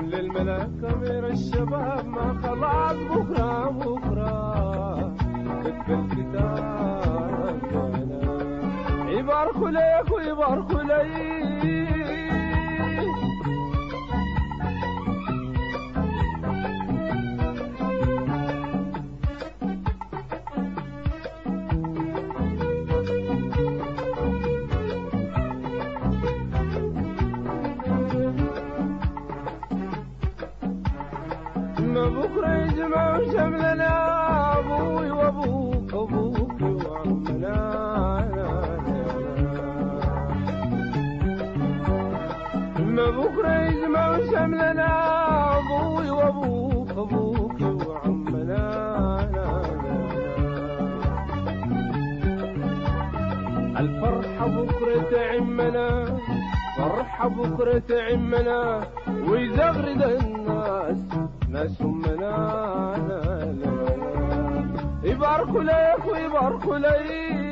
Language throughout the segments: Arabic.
كل الملاكمير الشباب ما خلاص بكرة بكرة كتب الكتاب يباركوا ليك ويباركوا ليك يجمعوا شملنا أبوي وأبوك أبوك وعمنا ما بكرة يجمعوا شملنا أبوي وأبوك أبوك وعمنا الفرحة بكرة تعمنا فرحة بكرة تعمنا ويزغرد الناس ناس همنا لا لا لا يباركوا لك ويباركوا لي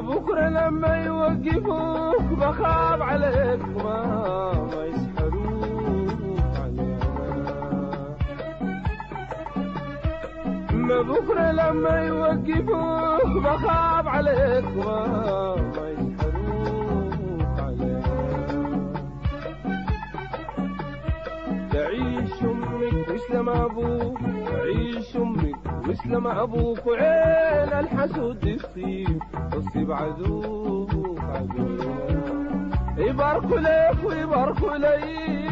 بكرة لما يوقفوك بخاف عليك ما ما يسحروك ما بكرة لما يوقفوك بخاف عليك ما ما يسحروك علينا. تعيش أمك واسلم أبوك تعيش أمك واسلم أبوك وعين الحسود تصيب تصيب عدوك عدوك. يباركوا لك ويباركوا لي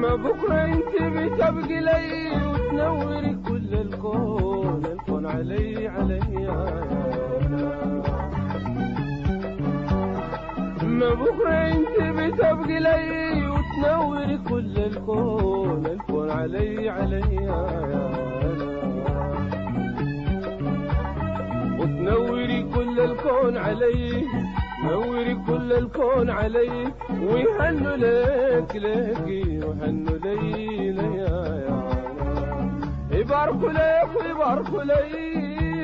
ما بكرة أنت بتبقي لي وتنوري كل الكون الكون علي علي يا ما بكرة أنت بتبقي لي وتنوري كل الكون الكون علي علي وتنوري كل الكون علي نوري كل الكون علي ويهنوا لك لك ويهنوا لي لي يا يباركوا لك ويباركوا لي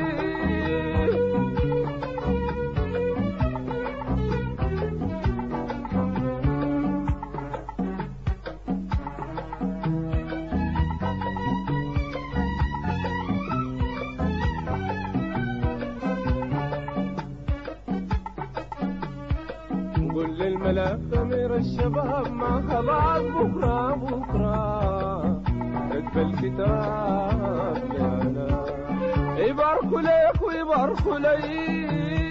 للملا ضمير الشباب ما خلاص بكرة بكرة. كتب الكتاب يا يباركوا لك ويباركوا لي.